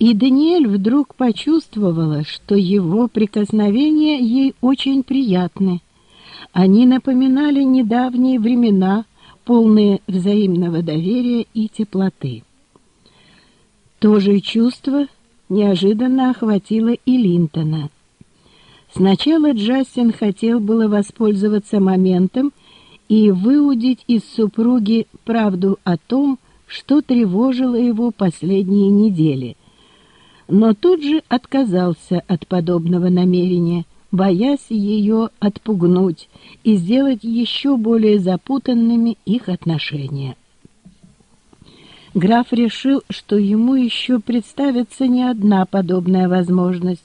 И Даниэль вдруг почувствовала, что его прикосновения ей очень приятны. Они напоминали недавние времена, полные взаимного доверия и теплоты. То же чувство неожиданно охватило и Линтона. Сначала Джастин хотел было воспользоваться моментом и выудить из супруги правду о том, что тревожило его последние недели, но тут же отказался от подобного намерения, боясь ее отпугнуть и сделать еще более запутанными их отношения. Граф решил, что ему еще представится не одна подобная возможность,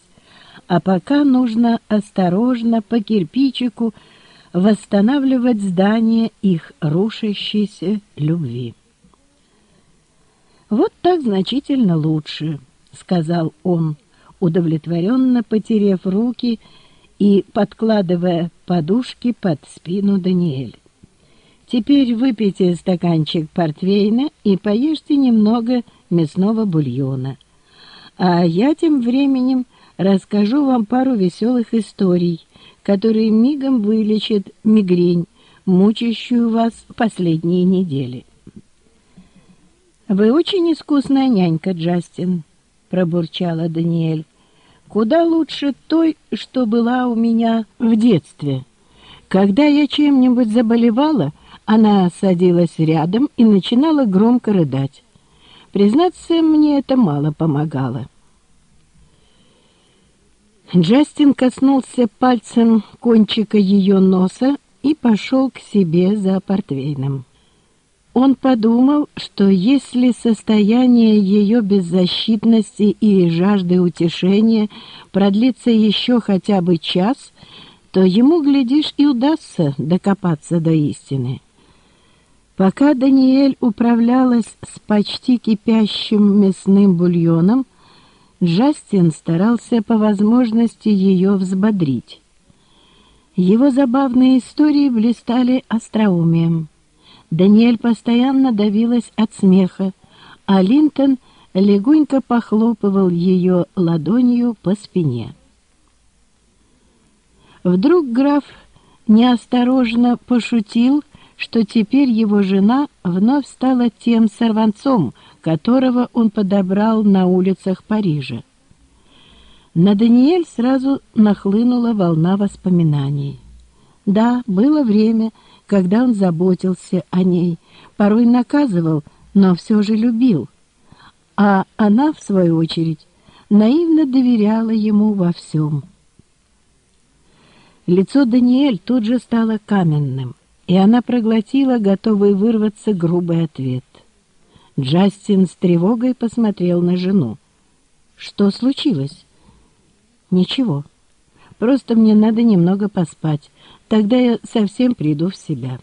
а пока нужно осторожно по кирпичику восстанавливать здание их рушащейся любви. Вот так значительно лучше. — сказал он, удовлетворенно потерев руки и подкладывая подушки под спину Даниэль. «Теперь выпейте стаканчик портвейна и поешьте немного мясного бульона. А я тем временем расскажу вам пару веселых историй, которые мигом вылечат мигрень, мучающую вас последние недели». «Вы очень искусная нянька, Джастин», — пробурчала Даниэль. «Куда лучше той, что была у меня в детстве. Когда я чем-нибудь заболевала, она садилась рядом и начинала громко рыдать. Признаться, мне это мало помогало». Джастин коснулся пальцем кончика ее носа и пошел к себе за портвейном. Он подумал, что если состояние ее беззащитности и жажды утешения продлится еще хотя бы час, то ему, глядишь, и удастся докопаться до истины. Пока Даниэль управлялась с почти кипящим мясным бульоном, Джастин старался по возможности ее взбодрить. Его забавные истории блистали остроумием. Даниэль постоянно давилась от смеха, а Линтон легонько похлопывал ее ладонью по спине. Вдруг граф неосторожно пошутил, что теперь его жена вновь стала тем сорванцом, которого он подобрал на улицах Парижа. На Даниэль сразу нахлынула волна воспоминаний. Да, было время, когда он заботился о ней, порой наказывал, но все же любил. А она, в свою очередь, наивно доверяла ему во всем. Лицо Даниэль тут же стало каменным, и она проглотила, готовый вырваться грубый ответ. Джастин с тревогой посмотрел на жену. «Что случилось?» «Ничего. Просто мне надо немного поспать. Тогда я совсем приду в себя.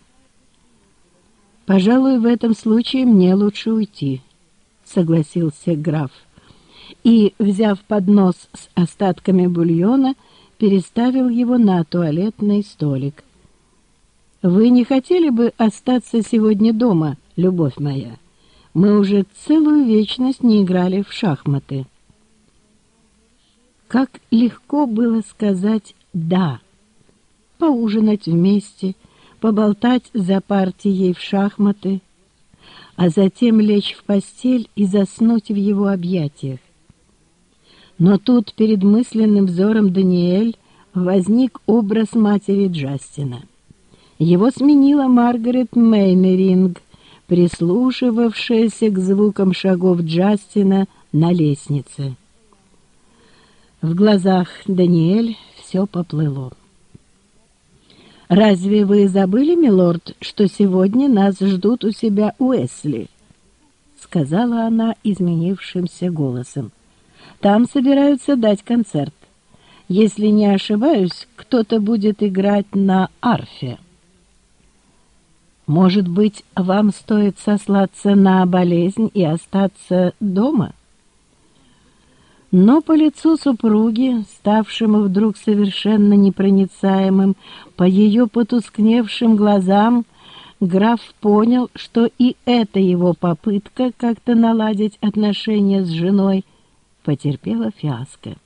Пожалуй, в этом случае мне лучше уйти, согласился граф. И, взяв поднос с остатками бульона, переставил его на туалетный столик. «Вы не хотели бы остаться сегодня дома, любовь моя? Мы уже целую вечность не играли в шахматы». Как легко было сказать «да» поужинать вместе, поболтать за партией в шахматы, а затем лечь в постель и заснуть в его объятиях. Но тут перед мысленным взором Даниэль возник образ матери Джастина. Его сменила Маргарет Мейнеринг, прислушивавшаяся к звукам шагов Джастина на лестнице. В глазах Даниэль все поплыло. «Разве вы забыли, милорд, что сегодня нас ждут у себя Уэсли?» — сказала она изменившимся голосом. «Там собираются дать концерт. Если не ошибаюсь, кто-то будет играть на арфе». «Может быть, вам стоит сослаться на болезнь и остаться дома?» Но по лицу супруги, ставшему вдруг совершенно непроницаемым, по ее потускневшим глазам, граф понял, что и эта его попытка как-то наладить отношения с женой потерпела фиаско.